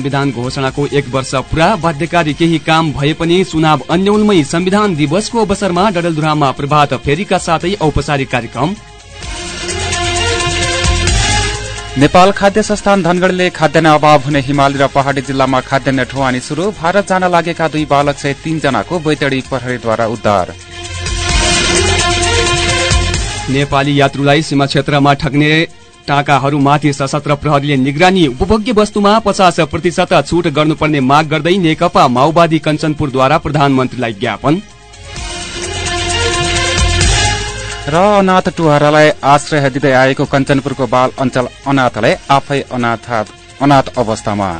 संविधान घोषणाको एक वर्ष पुरा बाध्यकारी केही काम भए पनि चुनाव अन्यलमै संविधान दिवसको अवसरमा डडेलधुरामा प्रभात फेरीका साथै औपचारिक कार्यक्रम। नेपाल खाद्य संस्थान धनगढ़ले खाद्यान्न अभाव हुने हिमाली र पहाड़ी जिल्लामा खाद्यान्न ढुवानी शुरू भारत जान लागेका दुई बालक सहित तीनजनाको बैतडी प्रहरीद्वारा उद्धार। नेपाली यात्रुलाई सीमा क्षेत्रमा ठग्ने टाकाहरूमाथि सशस्त्र प्रहरीले निगरानी उपभोग्य वस्तुमा पचास प्रतिशत छूट गर्नुपर्ने माग गर्दै नेकपा माओवादी कञ्चनपुरद्वारा प्रधानमन्त्रीलाई ज्ञापन। र अनाथ टुहारालाई आश्रय दिँदै आएको कञ्चनपुरको बाल अञ्चल अनाथलाई आफै अनाथ अवस्थामा।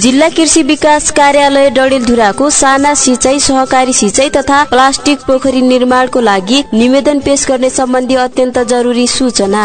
जिल्ला कृषि विकास कार्यालय डडेलधुराको साना सिंचाई सहकारी सिंचाई तथा प्लास्टिक पोखरी निर्माणको लागि निवेदन पेश गर्ने सम्बन्धी अत्यन्त जरुरी सूचना।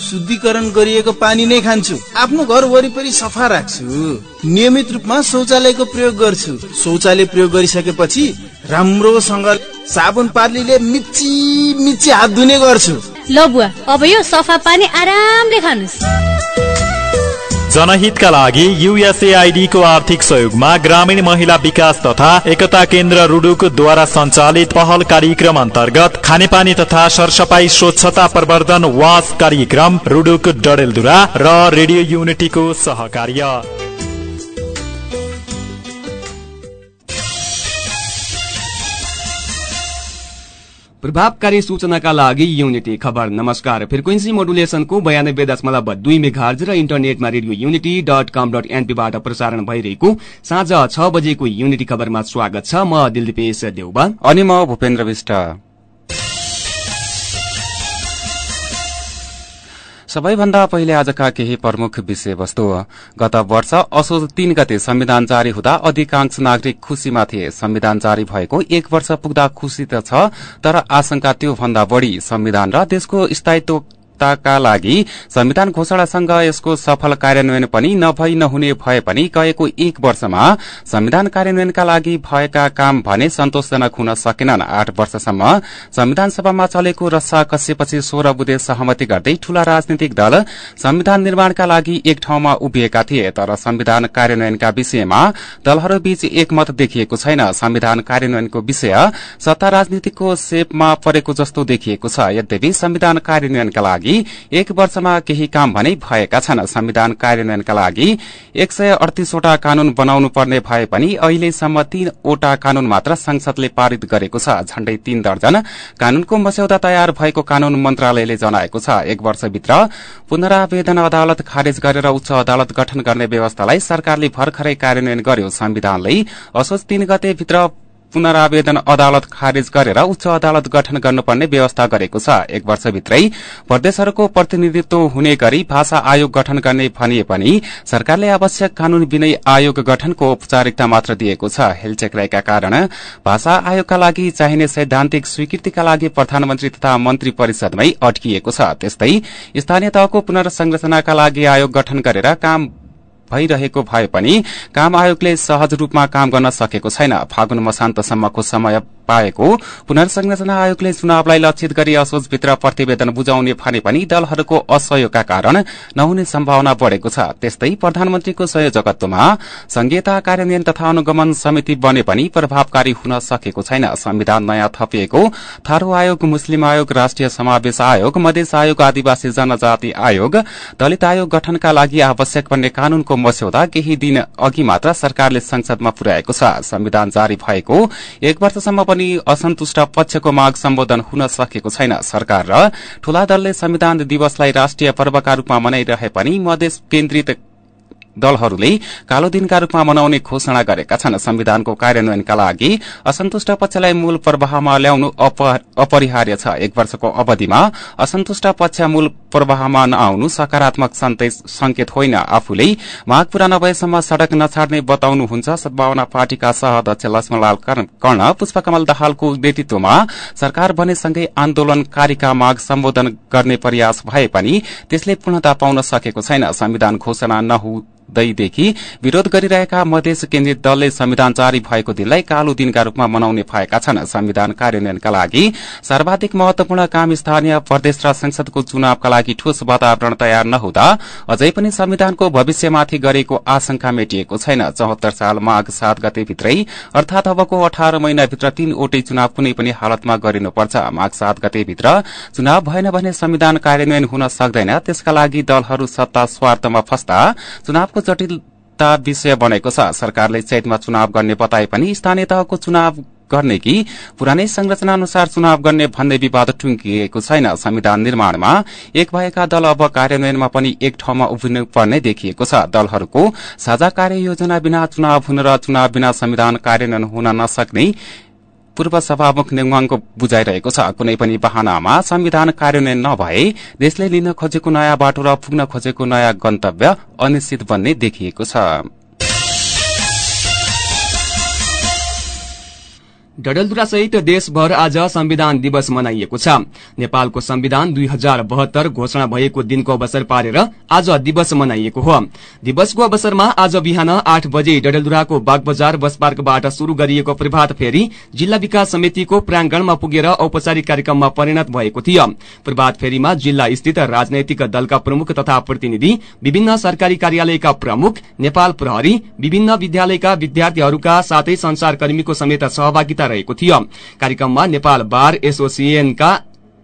शुद्धिकरण गरिएको पानी नै खान्छु। आफ्नो घर वरिपरि सफा राख्छु। नियमित रूपमा शौचालयको प्रयोग गर्छु। शौचालय प्रयोग गरिसकेपछि राम्रोसँग साबुन पानीले मिची मिची हात धुने गर्छु। ल बुवा अब यो सफा पानी आरामले खानुहोस् जनहितका लागि युएसएआईडी को आर्थिक सहयोगमा ग्रामीण महिला विकास तथा एकता केन्द्र रुडुक द्वारा सञ्चालित पहल कार्यक्रम अन्तर्गत खानेपानी तथा सरसफाई स्वच्छता प्रवर्धन वास कार्यक्रम रुडुक डडेलधुरा र रेडियो युनिटीको सहकार्य। प्रभावकारी सूचनाका लागि युनिटी खबर। नमस्कार। फ्रिक्वेन्सी मोडुलेसनको बयानब्बे दशमलव दुई मेघार्ज र इन्टरनेटमा Radio Unity dot com dot एनपीबाट प्रसारण भइरहेको साँझ छ बजेको युनिटी खबरमा स्वागत छ। म दिलदीपेश देउबा। अनि म भूपेन्द्र विष्ट। सबैभन्दा पहिले आजका केही प्रमुख विषयवस्तु। गत वर्ष असोज तीन गते संविधान जारी हुँदा अधिकांश नागरिक खुशीमा थिए संविधान जारी भएको एक वर्ष पुग्दा खुशी त छ तर आशंका त्यो भन्दा बढ़ी संविधान र देशको स्थायित्व का लागि संविधान घोषणासँग यसको सफल कार्यान्वयन पनि नभई नहुने भए पनि गएको एक वर्षमा संविधान कार्यान्वयनका लागि भएका काम भने सन्तोषजनक हुन सकेनन्। आठ वर्षसम्म संविधान सभामा चलेको रस्सा कसेपछि सोह्र बुधे सहमति गर्दै ठूला राजनीतिक दल संविधान निर्माणका लागि एक ठाउँमा उभिएका थिए तर संविधान कार्यान्वयनका विषयमा दलहरूबीच एकमत देखिएको छैन। संविधान कार्यान्वयनको विषय सत्ता राजनीतिको सेपमा परेको जस्तो देखिएको छ। यद्यपि संविधान कार्यान्वयनका लागि एक वर्षमा केही काम भने भएका छन्। संविधान कार्यान्वयनका लागि एक सय अडतिसवटा कानून बनाउनु पर्ने भए पनि अहिलेसम्म तीनवटा कानून मात्र संसदले पारित गरेको छ। झण्डै तीन दर्जन कानूनको मस्यौदा तयार भएको कानून मन्त्रालयले जनाएको छ। एक वर्षभित्र पुनरावेदन अदालत खारेज गरेर उच्च अदालत गठन गर्ने व्यवस्थालाई सरकारले भर्खरै कार्यान्वयन गर्यो। संविधानले असोज तीन गते भित्र पुनरावेदन अदालत खारेज गरेर उच्च अदालत गठन गर्नुपर्ने व्यवस्था गरेको छ। एक वर्षभित्रै प्रदेशहरूको प्रतिनिधित्व हुने गरी भाषा आयोग गठन गर्ने भनिए पनि सरकारले आवश्यक कानून विनय आयोग गठनको औपचारिकता मात्र दिएको छ। हेलचेक रहेका कारण भाषा आयोगका लागि चाहिने सैद्धान्तिक स्वीकृतिका लागि प्रधानमन्त्री तथा मन्त्री परिषदमै अड्किएको छ। त्यस्तै स्थानीय तहको पुनर्संरचनाका लागि आयोग गठन गरेर काम भइरहेको भए पनि काम आयोगले सहज रूपमा काम गर्न सकेको छैन। फागुन मसान्तसम्मको समय पाएको। पुनर्संरचना आयोगले चुनावलाई लक्षित गरी असोजभित्र प्रतिवेदन बुझाउने भने पनि दलहरूको असहयोगका कारण नहुने सम्भावना बढ़ेको छ। त्यस्तै प्रधानमन्त्रीको संयोजकत्वमा संघीयता कार्यान्वयन तथा अनुगमन समिति बने पनि प्रभावकारी हुन सकेको छैन। संविधान नयाँ थपिएको थारू आयोग मुस्लिम आयोग राष्ट्रिय समावेश आयोग मधेस आयोग आदिवासी जनजाति आयोग दलित आयोग गठनका लागि आवश्यक बन्ने कानूनको मस्यौदा केही दिन अघि मात्र सरकारले संसदमा पुर्याएको छ। संविधान जारी भएको एक वर्षसम्म पनि असन्तुष्ट पक्षको माग सम्बोधन हुन सकेको छैन सरकार र ठूला दलले संविधान दिवसलाई राष्ट्रिय पर्वका रूपमा मनाइरहे पनि मधेस केन्द्रित दलहरूले कालो दिनका रूपमा मनाउने घोषणा गरेका छन्। संविधानको कार्यान्वयनका लागि असन्तुष्ट पक्षलाई मूल प्रवाहमा ल्याउनु अपरिहार्य छ। एक वर्षको अवधिमा असन्तुष्ट पक्ष मूल प्रवाहमा नआउनु सकारात्मक संकेत होइन। आफूले माग पूरा नभएसम्म सड़क नछाड्ने बताउनुहुन्छ। सद्भावना पार्टीका सहअध्यक्ष लक्ष्मणलाल कर्ण पुष्पकमल दाहालको नेतृत्वमा सरकार बनेसँगै आन्दोलनकारीका माग सम्बोधन गर्ने प्रयास भए पनि त्यसले पूर्णता पाउन सकेको छैन। संविधान घोषणा नहु दैदेखि विरोध गरिरहेका मधेस केन्द्रित दलले संविधान जारी भएको दिनलाई कालो दिनका रूपमा मनाउने भएका छन्। संविधान कार्यान्वयनका लागि सर्वाधिक महत्वपूर्ण काम स्थानीय प्रदेश र संसदको चुनावका लागि ठोस वातावरण तयार नहुँदा अझै पनि संविधानको भविष्यमाथि गरेको आशंका मेटिएको छैन। चौहत्तर साल माघ सात गते भित्रै अर्थात अबको अठार महिनाभित्र तीनवटै चुनाव कुनै पनि हालतमा गरिनुपर्छ। माघ सात गते भित्र चुनाव भएन भने संविधान कार्यान्वयन हुन सक्दैन। त्यसका लागि दलहरू सत्ता स्वार्थमा फस्दा चुनावको जटिलता विषय बनेको छ। सरकारले चैतमा चुनाव गर्ने बताए पनि स्थानीय तहको चुनाव गर्ने कि पुरानै संरचना अनुसार चुनाव गर्ने भन्ने विवाद टुंगिएको छैन। संविधान निर्माणमा एक भएका दल अब कार्यान्वयनमा पनि एक ठाउँमा उभिनु पर्ने देखिएको छ। दलहरूको साझा कार्य योजना बिना चुनाव हुन र चुनाव बिना संविधान कार्यान्वयन हुन नसक्ने पूर्व सभामुख नेङवाङको बुझाइरहेको छ। कुनै पनि बहानामा संविधान कार्यान्वयन नभए देशले लिन खोजेको नयाँ बाटो र पुग्न खोजेको नयाँ गन्तव्य अनिश्चित बन्ने देखिएको छ। डडेलधुरा सहित देशभर आज संविधान दिवस मनाइएको छ। नेपालको संविधान दुई हजार बहत्तर घोषणा भएको दिनको अवसर पारेर आज दिवस मनाइएको हो। दिवसको अवसरमा आज बिहान आठ बजे डडेलधुराको बागबजार बस पार्कबाट शुरू गरिएको प्रभात फेरी जिल्ला विकास समितिको प्राङ्गणमा पुगेर औपचारिक कार्यक्रममा परिणत भएको थियो। प्रभात फेरीमा जिल्ला स्थित राजनैतिक दलका प्रमुख तथा प्रतिनिधि विभिन्न सरकारी कार्यालयका प्रमुख नेपाल प्रहरी विभिन्न विद्यालयका विद्यार्थीहरूका साथै संचारकर्मीको समेत सहभागिता रहेको थियो। कार्यक्रममा नेपाल बार एसोसिएशनका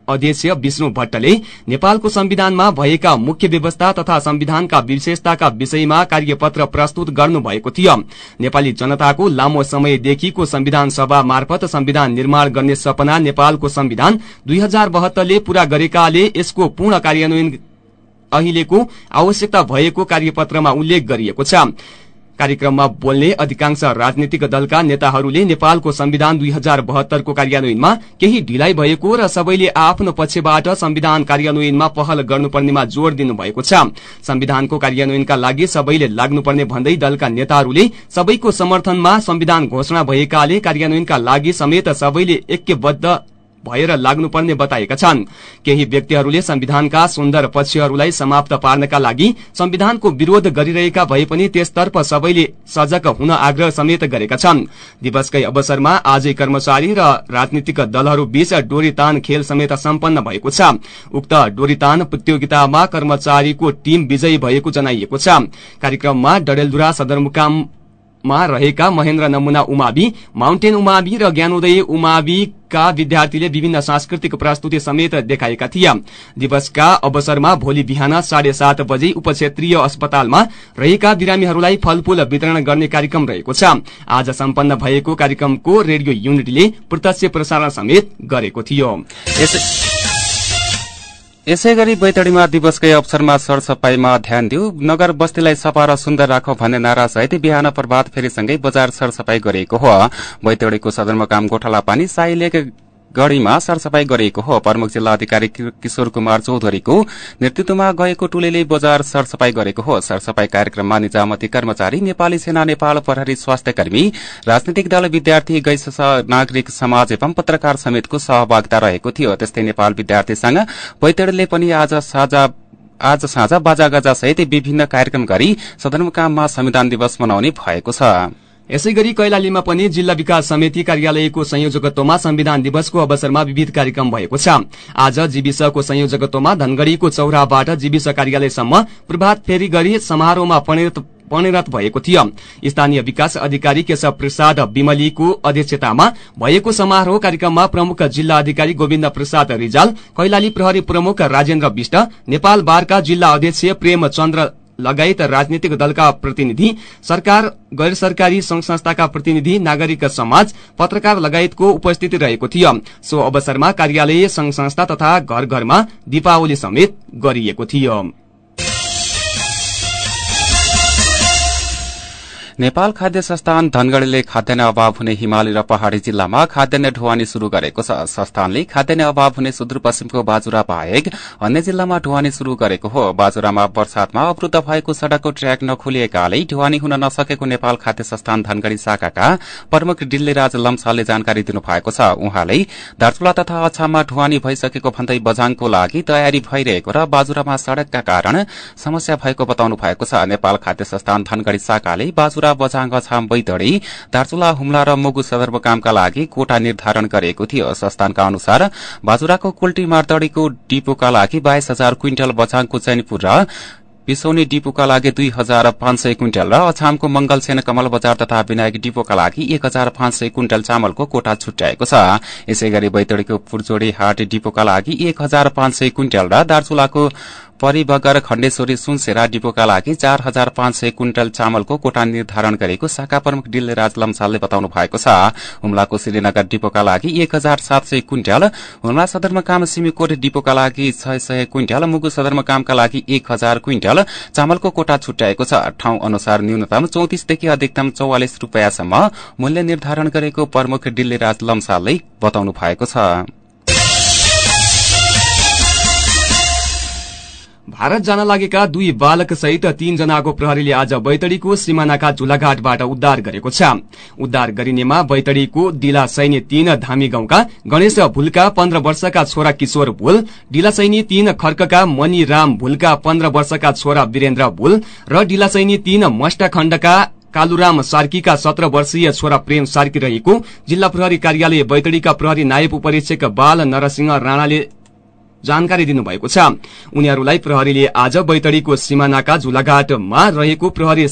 अध्यक्ष विष्णु भट्टले नेपालको संविधानमा भएका मुख्य व्यवस्था तथा संविधानका विशेषताका विषयमा कार्यपत्र प्रस्तुत गर्नुभएको थियो। नेपाली जनताको लामो समयदेखिको संविधान सभा मार्फत संविधान निर्माण गर्ने सपना नेपालको संविधान दुई हजार बहत्तरले पूरा गरेकाले यसको पूर्ण कार्यान्वयन अहिलेको आवश्यकता भएको कार्यपत्रमा उल्लेख गरिएको छ। कार्यक्रममा बोल्ने अधिकांश राजनीतिक दलका नेताहरूले नेपालको संविधान दुई हजार बहत्तरको कार्यान्वयनमा केही ढिलाइ भएको र सबैले आफ्नो पक्षबाट संविधान कार्यान्वयनमा पहल गर्नुपर्नेमा जोड़ दिनुभएको छ। संविधानको कार्यान्वयनका लागि सबैले लाग्नुपर्ने भन्दै दलका नेताहरूले सबैको समर्थनमा संविधान घोषणा भएकाले कार्यान्वयनका लागि समेत सबैले ऐक्यबद्ध भएर लाग्नुपर्ने बताएका छन्। केही व्यक्तिहरूले संविधानका सुन्दर पक्षहरूलाई समाप्त पार्नका लागि संविधानको विरोध गरिरहेका भए पनि त्यसतर्फ सबैले सजग हुन आग्रह समेत गरेका छन्। दिवसकै अवसरमा आजै कर्मचारी र राजनीतिक दलहरू बीच डोरीतान खेल समेत सम्पन्न भएको छ। उक्त डोरीतान प्रतियोगितामा कर्मचारीको टीम विजयी भएको जनाइएको छ। कार्यक्रममा डडेलधुरा सदरमुकाम मा रहेका महेन्द्र नमुना उमावि माउन्टेन उमावि र ज्ञानोदय उमाविका विद्यार्थीले विभिन्न सांस्कृतिक प्रस्तुति समेत देखाएका थिए। दिवसका अवसरमा भोलि बिहान साढे सात बजे उपक्षेत्रीय अस्पतालमा रहेका बिरामीहरूलाई फलफूल वितरण गर्ने कार्यक्रम रहेको छ। आज सम्पन्न भएको कार्यक्रमको रेडियो युनिटीले प्रत्यक्ष प्रसारण समेत गरेको थियो। यसै गरी बैतडीमा दिवसकै अवसरमा सरसफाईमा ध्यान दिउ नगर बस्तीलाई सफा र सुन्दर राख भन्ने नारा सहित बिहान प्रभात फेरिसँगै बजार सरसफाई गरिएको हो। बैतडीको सदरमुकाम गोठाला पानी साई लेक गढ़ीमा सरसफाई गरिएको हो। प्रमुख जिल्ला अधिकारी किशोर कुमार चौधरीको नेतृत्वमा गएको टोलीले बजार सरसफाई गरेको हो। सरसफाई कार्यक्रममा निजामती कर्मचारी नेपाली सेना नेपाल प्रहरी स्वास्थ्य कर्मी राजनीतिक दल विद्यार्थी गैस नागरिक समाज एवं पत्रकार समेतको सहभागिता रहेको थियो। त्यस्तै नेपाल विद्यार्थी संघ बैतडीले पनि आज साझा आज साँझ बाजागाजा सहित विभिन्न कार्यक्रम गरी सदरमुकाममा संविधान दिवस मनाउने भएको छ। यसै गरी कैलालीमा पनि जिल्ला विकास समिति कार्यालयको संयोजकत्वमा संविधान दिवसको अवसरमा विविध कार्यक्रम भएको छ। आज जीविसको संयोजकत्वमा धनगढ़ीको चौराबाट जीविस कार्यालयसम्म प्रभात फेरी गरी समारोहमा परिणत भएको थियो। स्थानीय विकास अधिकारी केशव प्रसाद विमलीको अध्यक्षतामा भएको समारोह कार्यक्रममा प्रमुख जिल्ला अधिकारी गोविन्द प्रसाद रिजाल कैलाली प्रहरी प्रमुख राजेन्द्र विष्ट नेपाल बारका जिल्ला अध्यक्ष प्रेम चन्द्र लगायत राजनीतिक दलका प्रतिनिधि सरकार गैर सरकारी संघ संस्थाका प्रतिनिधि नागरिक समाज पत्रकार लगायतको उपस्थिति रहेको थियो। सो अवसरमा कार्यालय संघ संस्था तथा घर घरमा दीपावली समेत गरिएको थियो। नेपाल खाद्य संस्थान धनगढ़ीले खाद्यान्न अभाव हुने हिमाली र पहाड़ी जिल्लामा खाद्यान्न ढुवानी शुरू गरेको छ। संस्थानले खाद्यान्न अभाव हुने सुदूरपश्चिमको बाजुरा बाहेक अन्य जिल्लामा ढुवानी शुरू गरेको हो। बाजुरामा वर्षातमा अवरूद्ध भएको सड़कको ट्र्याक नखोलिएकाले ढुवानी हुन नसकेको नेपाल खाद्य संस्थान धनगढ़ी शाखाका प्रमुख डिल्लीराज लम्सालले जानकारी दिनुभएको छ। उहाँले दार्चुला तथा अछाममा ढुवानी भइसकेको भन्दै बझाङको लागि तयारी भइरहेको र बाजुरामा सड़कका कारण समस्या भएको बताउनु भएको छ। नेपाल खाद्य संस्थान धनगढ़ी शाखाले बाजुरा बझाङ अछाम बैतडी दार्चुला हुम्ला र मुगु सदरमुकामका लागि कोटा निर्धारण गरेको थियो। संस्थानका अनुसार बाजुराको कुल्टी मार्तडीको डिपोका लागि बाइस हजार क्विन्टल बझाङको चैनपुर र बिसौनी डिपोका लागि दुई हजार पाँच सय क्विन्टल र अछामको मंगलसेन कमल बजार तथा विनायक डिपोका लागि एक हजार पाँच सय क्विन्टल चामलको कोटा छुट्याएको छ। यसै गरी बैतडीको पुर्चोडी हाट डिपोका लागि एक हजार पाँच सय क्विन्टल र दार्चुलाको परिबगर खण्डेश्वरी सुनसेरा डिपोका लागि चार हजार पाँच सय क्विन्टल चामलको कोटा निर्धारण गरेको शाखा प्रमुख डिल्लेराज लम्सालले बताउनु भएको छ। हुम्लाको श्रीनगर डिपोका लागि एक हजार सात सय क्विन्टल हुम्ला सदरमुकाम सिमीकोट डिपोका लागि छ सय क्विन्टल मुगु सदरमुकामका लागि एक हजार क्विन्टल चामलको कोटा छुट्याएको छ। ठाउँ अनुसार न्यूनतम चौतिसदेखि अधिकतम चौवालिस रूपियाँसम्म मूल्य निर्धारण गरेको प्रमुख डिल्लेराज लम्सालले बताउनु भएको छ। भारत जान लागेका दुई बालक सहित तीनजनाको प्रहरीले आज बैतडीको सिमानाका झुलाघाटबाट उद्धार गरेको छ। उद्धार गरिनेमा बैतडीको डिला सैनी तीन धामी गाउँका गणेश भुलका पन्ध्र वर्षका छोरा किशोर भुल डिला सैनी तीन खर्कका मणिराम भुलका पन्ध्र वर्षका छोरा वीरेन्द्र भुल र डिला सैनी तीन मष्टखण्डका कालुराम सार्कीका सत्र वर्षीय छोरा प्रेम सार्की रहेको जिल्ला प्रहरी कार्यालय बैतडीका प्रहरी नायब उपरीक्षक बाल नरसिंह राणाले जानकारी दिनुभएको छ। उनीहरूलाई प्रहरीले आज बैतडीको सिमानाका झुलाघाटमा रहेको प्रहरी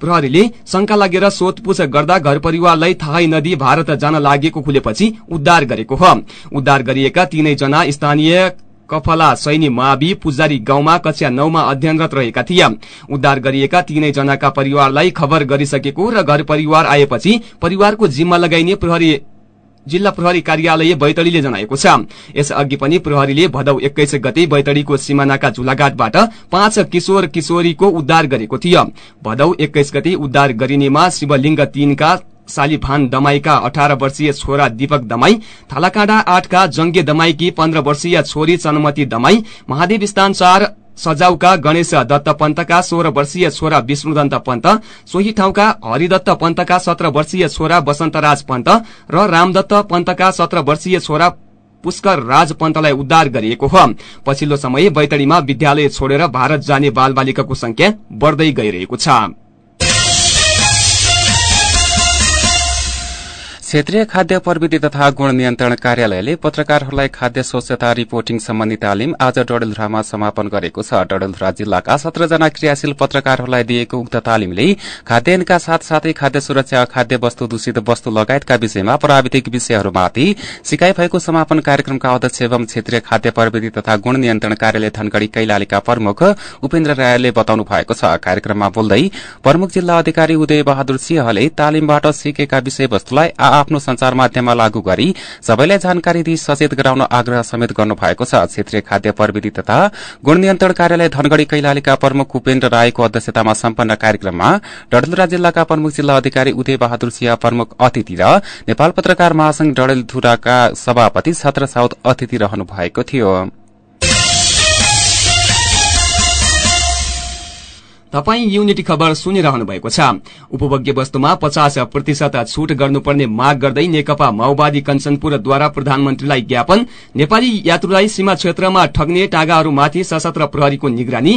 प्रहरीले शंका लागेर सोधपूछ गर्दा घर परिवारलाई थाहै नदी भारत जान लागेको खुलेपछि उद्धार गरेको हो। उद्धार गरिएका तीनै जना स्थानीय कफला सैनी मावि पुजारी गाउँमा कक्षा नौमा अध्ययनरत रहेका थिए। उद्धार गरिएका तीनै जनाका परिवारलाई खबर गरिसकेको र घर परिवार आएपछि परिवारको जिम्मा लगाइने प्रहरी जिल्ला प्रहरी कार्यालय बैतडीले जनाएको छ। यसअघि पनि प्रहरीले भदौ एक्काइस गते बैतडीको सिमानाका झुलाघाटबाट पाँच किशोर किशोरीको उद्धार गरेको थियो। भदौ एक्काइस गते उद्धार गरिनेमा शिवलिङ्ग तीनका सालिभान दमाईका अठार वर्षीय छोरा दीपक दमाई थालाकाँडा आठका जंगे दमाईकी पन्ध्र वर्षीय छोरी चनमती दमाई महादेव स्थान चार सजाउका गणेश दत्त पन्तका सोह्र वर्षीय छोरा विष्णुदन्त पन्त सोही ठाउँका हरिदत्त पन्तका सत्र वर्षीय छोरा वसन्तराज पन्त र रामदत्त पन्तका सत्र वर्षीय छोरा पुष्कर राज पन्तलाई उद्धार गरिएको हो। पछिल्लो समय बैतडीमा विद्यालय छोडेर भारत जाने बाल बालिकाको संख्या बढ़दै गइरहेको छ। क्षेत्रीय खाद्य प्रविधि तथा गुण नियन्त्रण कार्यालयले पत्रकारहरूलाई खाद्य स्वच्छता रिपोर्टिङ सम्बन्धी तालिम आज डडेलधुरामा समापन गरेको छ। डडेलधुरा जिल्लाका सत्रजना क्रियाशील पत्रकारहरूलाई दिएको उक्त तालिमले खाद्यान्नका साथसाथै खाद्य सुरक्षा खाद्य वस्तु दूषित वस्तु लगायतका विषयमा प्राविधिक विषयहरूमाथि सिकाई भएको समापन कार्यक्रमका अध्यक्ष एवं क्षेत्रीय खाद्य प्रविधि तथा गुण नियन्त्रण कार्यालय धनगढ़ी कैलालीका प्रमुख उपेन्द्र रायले बताउनु भएको छ। कार्यक्रममा बोल्दै प्रमुख जिल्ला अधिकारी उदय बहादुर सिंहले तालिमबाट सिकेका विषयवस्तुलाई आफ्नो संचार माध्यममा लागू गरी सबैलाई जानकारी दिई सचेत गराउन आग्रह समेत गर्नु भएको छ। क्षेत्रीय खाद्य प्रविधि तथा गुण नियन्त्रण कार्यालय धनगढ़ी कैलालीका प्रमुख उपेन्द्र राईको अध्यक्षतामा सम्पन्न कार्यक्रममा डडेलधुरा जिल्लाका प्रमुख जिल्ला अधिकारी उदय बहादुर सिंह प्रमुख अतिथि र नेपाल पत्रकार महासंघ डडेलधुराका सभापति छत्र साउद अतिथि रहनु भएको थियो। तपाई युनिटी खबर सुनिरहनु भएको छ। उपभोग्य वस्तुमा पचास प्रतिशत छूट गर्नुपर्ने माग गर्दै नेकपा माओवादी कञ्चनपुरद्वारा प्रधानमन्त्रीलाई ज्ञापन नेपाली यात्रुलाई सीमा क्षेत्रमा ठग्ने टागाहरूमाथि सशस्त्र प्रहरीको निगरानी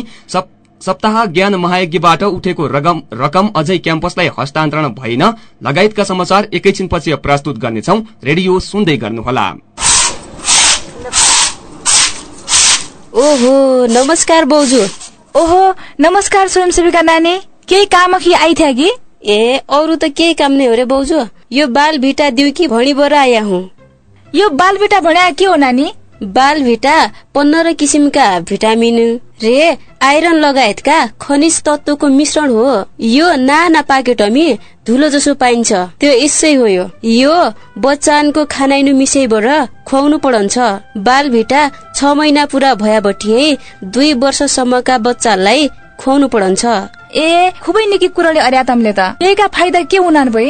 सप्ताह ज्ञान महायज्ञबाट उठेको रकम अझै क्याम्पसलाई हस्तान्तरण भएन लगायतका समाचार एकैछिनपछि प्रस्तुत गर्नेछौ रेडियो सुन्दै गर्नुहोला। ओहो नमस्कार बौजू। ओहो नमस्कार स्वयंसेविका नानी। केही काम अघि आइथ्या कि? ए अरू त केही काम नै हो रे बाउजू। यो बाल भिटा दिउ कि भणी बर आया हुँ। यो बाल भिटा भन्या के हो नानी? बाल भिटा पन्ध्र किसिमका भिटामिन रे आइरन लगायतका खनिज तत्वको मिश्रण हो। यो नाना पाकेटमी धुलो जसो पाइन्छ। त्यो यसै हो यो। यो बच्चानको खानाइनु मिसैबाट खुवाउनु बाल भिटा छ महिना पुरा भयाबटी दुई वर्षसम्मका बच्चालाई खुवाउनु पड़न्छ ए खुबै निकै कुराले अर्या तमले त। यहीका फाइदा के हुनान् भए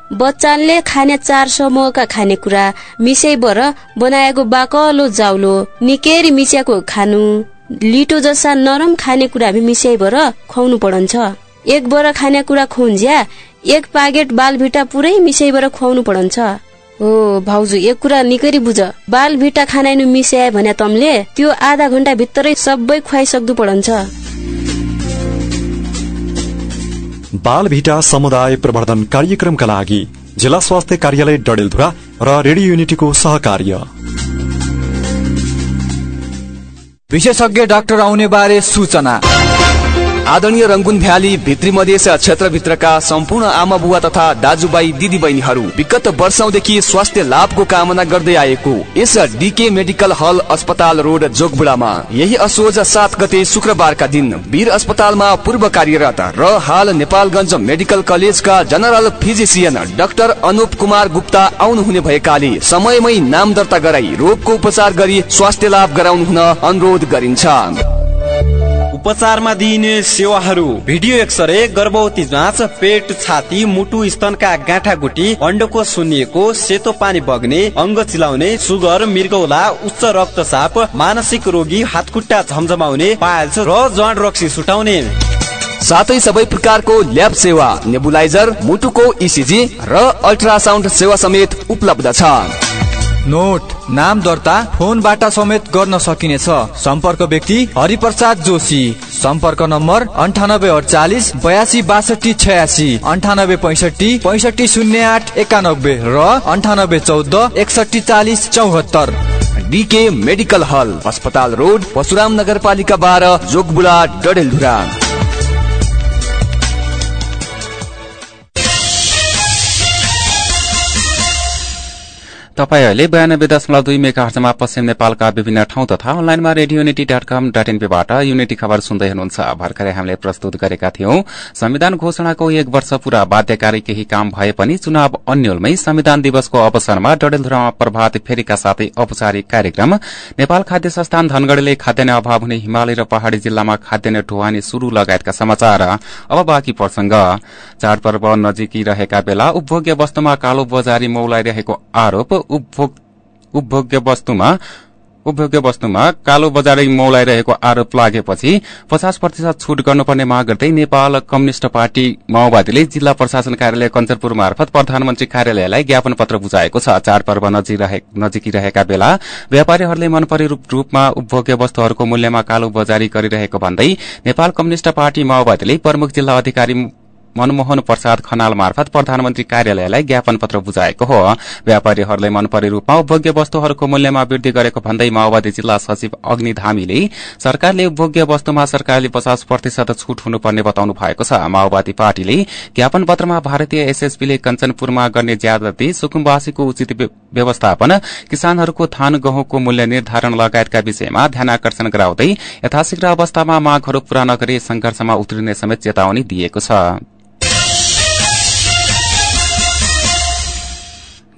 बच्चाले खाने चार समूहका खानेकुरा मिसैबर बनाएको बाकलो जाउलो निकेरी मिसियाको खानु। लिटो जसा नरम खानेकुरा मिसाइबर खुवाउनु पड़न्छ एक बर खानेकुरा खुन्ज्या एक पाकेट बाल भिटा पुरै मिसाइबर खुवाउनु पड़न्छ हो भाउजू एक कुरा निकै बुझ। बाल भिटा खानाइनु मिसाए भने तमले त्यो आधा घण्टा भित्रै सबै खुवाइसक्दु पड़न्छ बाल भिटा समुदाय प्रवर्धन कार्यक्रमका लागि जिल्ला स्वास्थ्य कार्यालय डडेलधुरा र रेडियो युनिटीको सहकार्य। विशेषज्ञ डाक्टर आउने बारे सूचना। आदरणीय रङ्गुन भ्याली भित्री मधेस क्षेत्रभित्रका सम्पूर्ण आमा बुवा तथा दाजुभाइ दिदी बहिनीहरू विगत वर्षौंदेखि स्वास्थ्य लाभको कामना गर्दै आएको यस डिके मेडिकल हल अस्पताल रोड जोगबुडामा। यही असोज सात गते शुक्रबारका दिन वीर अस्पतालमा पूर्व कार्यरत र हाल नेपालगञ्ज मेडिकल कलेजका general physician doctor Anup Kumar Gupta आउनुहुने भएकाले समयमै नाम दर्ता गराई रोगको उपचार गरी स्वास्थ्य लाभ गराउनु हुन अनुरोध गरिन्छ। उपचारमा दिइने सेवाहरू। भिडियो एक्सरे गर्भवती जाँच पेट छाती मुटु स्तनका गाँठा गुटी अण्डको सुनिएको सेतो पानी बग्ने अङ्ग चिलाउने सुगर मृगौला उच्च रक्तचाप मानसिक रोगी हातखुट्टा झमझमाउने पाइल्स र रक्सी सुटाउने। साथै सबै प्रकारको ल्याब सेवा नेबुलाइजर मुटुको इसिजी र अल्ट्रासाउन्ड सेवा समेत उपलब्ध छ। नोट। नाम दर्ता फोनबाट समेत गर्न सकिनेछ। सम्पर्क व्यक्ति हरिप्रसाद जोशी। सम्पर्क नम्बर अन्ठानब्बे अडचालिस बयासी बासठी छयासी। अन्ठानब्बे पैसठी पैसठी शून्य आठ एकानब्बे र अन्ठानब्बे चौध एकसठी चालिस चौहत्तर। डिके मेडिकल हल अस्पताल रोड परशुराम नगरपालिका बाह्र जोगबुला डडेलधुरा। तपाईँ अहिले बयानब्बे दशमलव दुई मेगा हर्चमा पश्चिम नेपालका विभिन्न ठाउँ तथा अनलाइनमा Radio Unity dot com dot एनपीबाट unity खबर सुन्दै हुनुहुन्छ। भर्खरै हामीले प्रस्तुत गरेका थियौं संविधान घोषणाको एक वर्ष पूरा बाध्यकारी केही काम भए पनि चुनाव अन्यलमै संविधान दिवसको अवसरमा डडेलधुरामा प्रभात फेरीका साथै औपचारिक कार्यक्रम नेपाल खाद्य संस्थान धनगढ़ीले खाद्यान्न अभाव हुने हिमालय र पहाड़ी जिल्लामा खाद्यान्न ढुवानी शुरू लगायतका समाचार चाडपर्व नजिकी रहेका बेला उपभोग्य वस्तुमा कालो बजारी मौलाइरहेको आरोप उपभोग्य वस्तुमा उपभोग्य वस्तुमा कालो बजारी मौलाइरहेको आरोप लागेपछि पचास प्रतिशत छूट गर्नुपर्ने माग गर्दै नेपाल कम्युनिष्ट पार्टी माओवादीले जिल्ला प्रशासन कार्यालय कञ्चनपुर मार्फत प्रधानमन्त्री कार्यालयलाई ज्ञापन पत्र बुझाएको छ। चाडपर्व नजिकिरहेका बेला व्यापारीहरूले मनपरे रूपमा उपभोग्य वस्तुहरूको मूल्यमा कालो बजारी गरिरहेको भन्दै नेपाल कम्युनिष्ट पार्टी माओवादीले प्रमुख जिल्ला अधिकारी मनमोहन प्रसाद खनाल मार्फत प्रधानमन्त्री कार्यालयलाई ज्ञापन पत्र बुझाएको हो। व्यापारीहरूले मनपरे रूपमा उपभोग्य वस्तुहरूको मूल्यमा वृद्धि गरेको भन्दै माओवादी जिल्ला सचिव अग्नि धामीले सरकारले उपभोग्य वस्तुमा सरकारले पचास प्रतिशत छूट हुनुपर्ने बताउनु भएको छ। माओवादी पार्टीले ज्ञापन पत्रमा भारतीय एसएसपीले कञ्चनपुरमा गर्ने ज्यादती सुकुम्बासीको उचित व्यवस्थापन किसानहरूको धान गहुँको मूल्य निर्धारण लगायतका विषयमा ध्यानकर्षण गराउँदै यथाशीघ्र अवस्थामा मागहरू पूरा नगरी संघर्षमा उत्रिने समेत चेतावनी दिएको छ।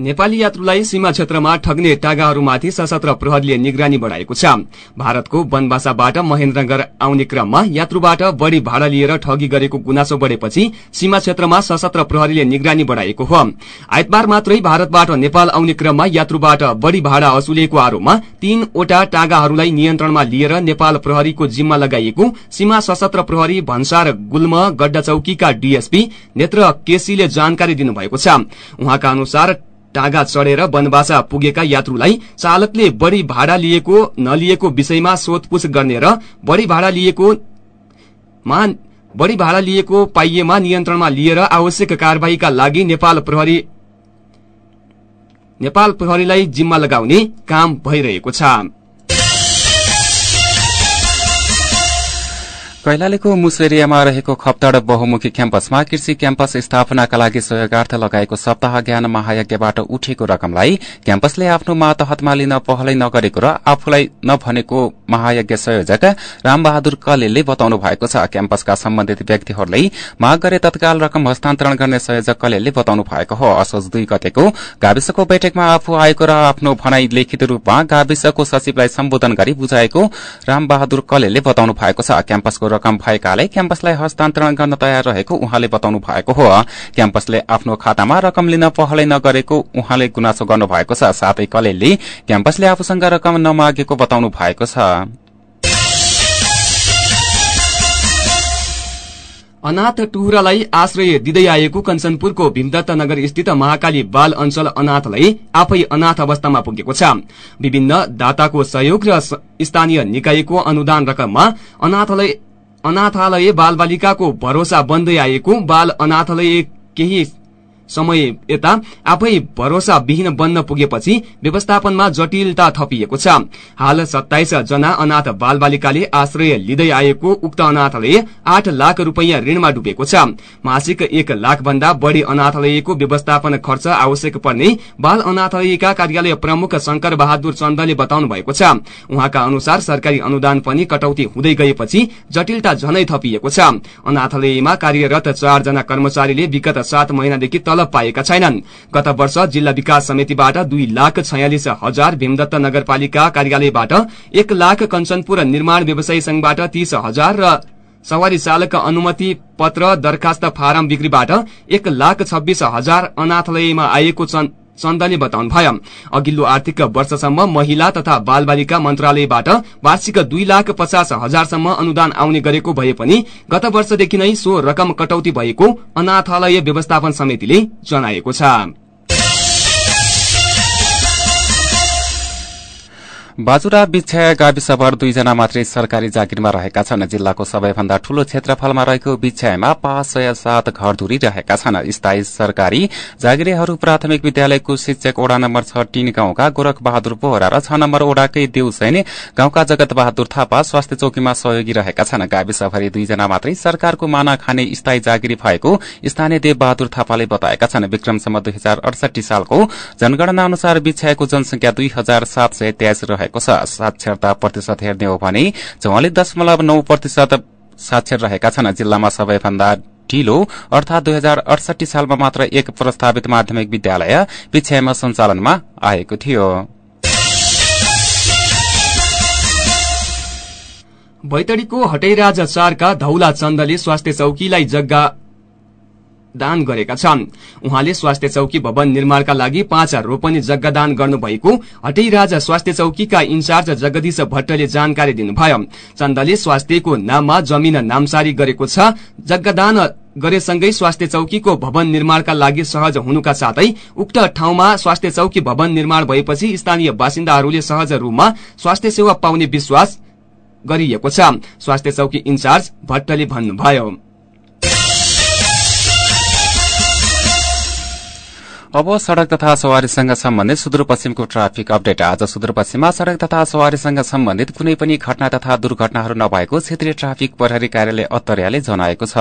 नेपाली यात्रुलाई सीमा क्षेत्रमा ठग्ने टागाहरूमाथि सशस्त्र प्रहरीले निगरानी बढ़ाएको छ। भारतको बनबासाबाट महेन्द्रनगर आउने क्रममा यात्रुबाट बढ़ी भाड़ा लिएर ठगी गरेको गुनासो बढ़ेपछि सीमा क्षेत्रमा सशस्त्र प्रहरीले निगरानी बढ़ाएको हो। आइतबार मात्रै भारतबाट नेपाल आउने क्रममा यात्रुबाट बढ़ी भाड़ा असुलिएको आरोपमा तीनवटा टागाहरूलाई नियन्त्रणमा लिएर नेपाल प्रहरीको जिम्मा लगाइएको सीमा सशस्त्र प्रहरी भन्सार गुल्म गड्डा चौकीका डीएसपी नेत्र केसीले जानकारी दिनुभएको छ। उहाँका अनुसार टागा चढ़ेर बनबासा पुगेका यात्रुलाई चालकले बढ़ी भाड़ा लिएको नलिएको विषयमा सोधपूछ गर्ने र बढ़ी भाड़ा लिएको बढ़ी भाड़ा लिएको पाइएमा नियन्त्रणमा लिएर आवश्यक कार्यवाहीका लागि नेपाल प्रहरी नेपाल प्रहरीलाई जिम्मा लगाउने काम भइरहेको छ। कैलालीको मुसेरियामा रहेको खप्तड बहुमुखी क्याम्पसमा कृषि क्याम्पस स्थापनाका लागि सहयोगार्थ लगाएको सप्ताह ज्ञान महायज्ञबाट उठेको रकमलाई क्याम्पसले आफ्नो मातहतमा लिन पहलै नगरेको र आफूलाई नभनेको महायज्ञ संयोजक रामबहादुर कलेलले बताउनु भएको छ। क्याम्पसका सम्बन्धित व्यक्तिहरूले माग गरे तत्काल रकम हस्तान्तरण गर्ने संयोजक कलेलले बताउनु भएको हो। असोज दुई गतेको गाविसको बैठकमा आफू आएको र आफ्नो भनाई लिखित रूपमा गाविसको सचिवलाई सम्बोधन गरी बुझाएको रामबहादुर कलेलले बताउनु भएको छ। क्याम्पसको रकम भएकाले क्याम्पसलाई हस्तान्तरण गर्न तयार रहेको उहाँले बताउनु भएको हो। क्याम्पसले आफ्नो खातामा रकम लिन पहलै नगरेको उहाँले गुनासो गर्नु भएको छ। साथै कलेलले क्याम्पसले आफूसँग रकम नमागेको बताउनु भएको छ। अनाथ टुहुरालाई आश्रय दिँदै आएको कञ्चनपुरको भीमदत्त नगर स्थित महाकाली बाल अञ्चल अनाथलाई आफै अनाथ अवस्थामा पुगेको छ। विभिन्न दाताको सहयोग र स्थानीय निकायको अनुदान रकममा अनाथालय अनाथालय बाल बालिकाको भरोसा बन्दै आएको बाल अनाथालय केही समय यता आफै भरोसा विहीन बन्न पुगेपछि व्यवस्थापनमा जटिलता थपिएको छ। हाल सत्ताइस जना अनाथ बाल बालिकाले आश्रय लिँदै आएको उक्त अनाथालय आठ लाख रूपियाँ ऋणमा डुबेको छ। मासिक एक लाख भन्दा बढ़ी अनाथालयको व्यवस्थापन खर्च आवश्यक पर्ने बाल अनाथालयका कार्यालय प्रमुख शंकर बहादुर चन्दले बताउनु भएको छ। उहाँका अनुसार सरकारी अनुदान पनि कटौती हुँदै गएपछि जटिलता झनै थपिएको छ। अनाथालयमा कार्यरत चारजना कर्मचारीले विगत सात महिनादेखि तलब पाएका छैनन्। गत वर्ष जिल्ला विकास समितिबाट दुई लाख छयालिस हजार भीमदत्त नगरपालिका कार्यालयबाट एक लाख कञ्चनपुर निर्माण व्यवसायी संघबाट तीस हजार र सवारी चालक अनुमति पत्र दरखास्त फारम बिक्रीबाट एक लाख छब्बीस हजार अनाथालयमा आएको चन्दले बताउनु भयो। अघिल्लो आर्थिक वर्षसम्म महिला तथा बाल बालिका मन्त्रालयबाट वार्षिक दुई लाख पचास हजारसम्म अनुदान आउने गरेको भए पनि गत वर्षदेखि नै सो रकम कटौती भएको अनाथालय व्यवस्थापन समितिले जनाएको छ। बाजुरा बिछ्या गाविसभर दुईजना मात्रै सरकारी जागिरमा रहेका छन्। जिल्लाको सबैभन्दा ठूलो क्षेत्रफलमा रहेको बिछ्यामा पाँच सय सात घरधुरी रहेका छन्। स्थायी सरकारी जागिरेहरू प्राथमिक विद्यालयको शिक्षक ओडा नम्बर छ तीन गाउँका गोरख बहादुर बोहरा र छ नम्बर ओडाकै देउसैन गाउँका जगत बहादुर थापा स्वास्थ्य चौकीमा सहयोगी रहेका छन्। गाविसभरि दुईजना मात्रै सरकारको माना खाने स्थायी जागिरी भएको स्थानीय देव बहादुर थापाले बताएका छन्। विक्रमसम्म दुई हजार अडसठी सालको जनगणना अनुसार बिछ्याएको जनसंख्या दुई हजार सात सय तेइस रहेको छ। साक्षरता प्रतिशत हेर्ने हो भने चौवालिस दशमलव नौ प्रतिशत साक्षर रहेका छन्। जिल्लामा सबैभन्दा ढिलो अर्थात दुई हजार अडसठी सालमा मात्र एक प्रस्तावित माध्यमिक विद्यालय पिछ्यामा सञ्चालनमा आएको थियो। बैतडीको हटैराज चारका धौला चन्दले स्वास्थ्य चौकीलाई जग्गा दान गरेका छन्। उहाँले स्वास्थ्य चौकी भवन निर्माणका लागि पाँच रोपनी जग्गा दान गर्नुभएको हटैराज स्वास्थ्य चौकीका इन्चार्ज जगदीश भट्टले जानकारी दिनुभयो। चन्दले स्वास्थ्यको नाममा जमिन नामसारी गरेको छ। जग्गा दान गरेसँगै स्वास्थ्य चौकीको भवन निर्माणका लागि सहज हुनुका साथै उक्त ठाउँमा स्वास्थ्य चौकी भवन निर्माण भएपछि स्थानीय बासिन्दाहरूले सहज रूपमा स्वास्थ्य सेवा पाउने विश्वास गरिएको छ। स्वास्थ्य चौकी इन्चार्ज भट्टले भन्नुभयो। अब सड़क तथा सवारीसँग सम्बन्धित सुदूरपश्चिमको ट्राफिक अपडेट। आज सुदूरपश्चिममा सड़क तथा सवारीसँग सम्बन्धित कुनै पनि घटना तथा दुर्घटनाहरू नभएको क्षेत्रीय ट्राफिक प्रहरी कार्यालय अत्तरियाले जनाएको छ।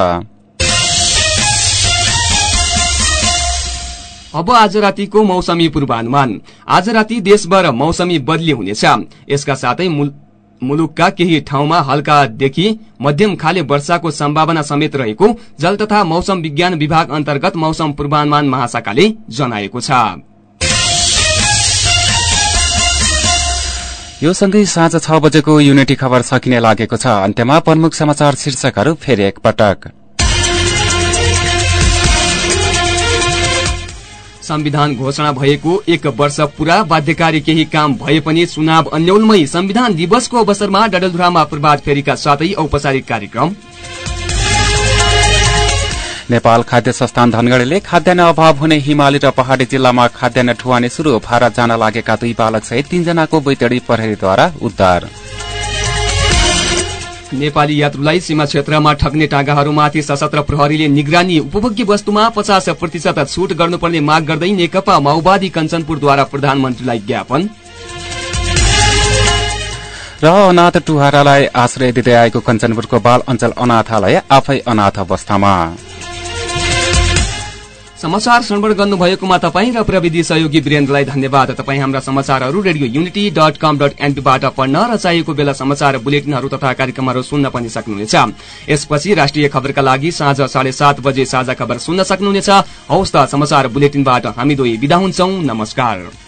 अब आज रातिको मौसमी पूर्वानुमान। आज राति देशभर मौसमी बदली हुनेछ। यसका साथै मुलुकका केही ठाउँमा हल्कादेखि मध्यम खाले वर्षाको सम्भावना समेत रहेको जल तथा मौसम विज्ञान विभाग अन्तर्गत मौसम पूर्वानुमान महाशाखाले जनाएको छ। यो सँगै साँझ छ बजेको युनिटी खबर सकिने लागेको छ। अन्त्यमा प्रमुख समाचार शीर्षकहरू फेरि एकपटक। संविधान घोषणा भएको एक वर्ष पूरा बाध्यकारी केही काम भए पनि चुनाव अन्यलमै संविधान दिवसको अवसरमा डडलधुरामा प्रभात फेरीका साथै औपचारिक कार्यक्रम। नेपाल खाद्य संस्थान धनगढ़ीले खाद्यान्न अभाव हुने हिमाली र पहाड़ी जिल्लामा खाद्यान्न ठुवाने शुरू भारत जान लागेका दुई बालक सहित तीनजनाको बैतडी प्रहरीद्वारा उद्धार। नेपाली यात्रुलाई सीमा क्षेत्रमा ठग्ने टाँगाहरूमाथि सशस्त्र प्रहरीले निगरानी उपभोग्य वस्तुमा पचास प्रतिशत छूट गर्नुपर्ने माग गर्दै नेकपा माओवादी कञ्चनपुरद्वारा प्रधानमन्त्रीलाई ज्ञापन। र अनाथ टुहारालाई आश्रय दिँदै आएको कञ्चनपुरको बाल अञ्चल अनाथालय आफै अनाथ अवस्थामा। समाचार श्रवण गर्नुभएकोमा तपाईँ र प्रविधि सहयोगी वीरेन्द्रलाई धन्यवाद। तपाईँ हाम्रा समाचारहरू Radio Unity dot com dot एनपीबाट पढ्न र चाहिएको बेला समाचार बुलेटिनहरू तथा कार्यक्रमहरू सुन्न पनि सक्नुहुनेछ। यसपछि राष्ट्रिय खबरका लागि साँझ साढे सात बजे साझा खबर सुन्न सक्नुहुनेछ। हौस् त समाचार बुलेटिनबाट हामी दुई विदा हुन्छौ। नमस्कार।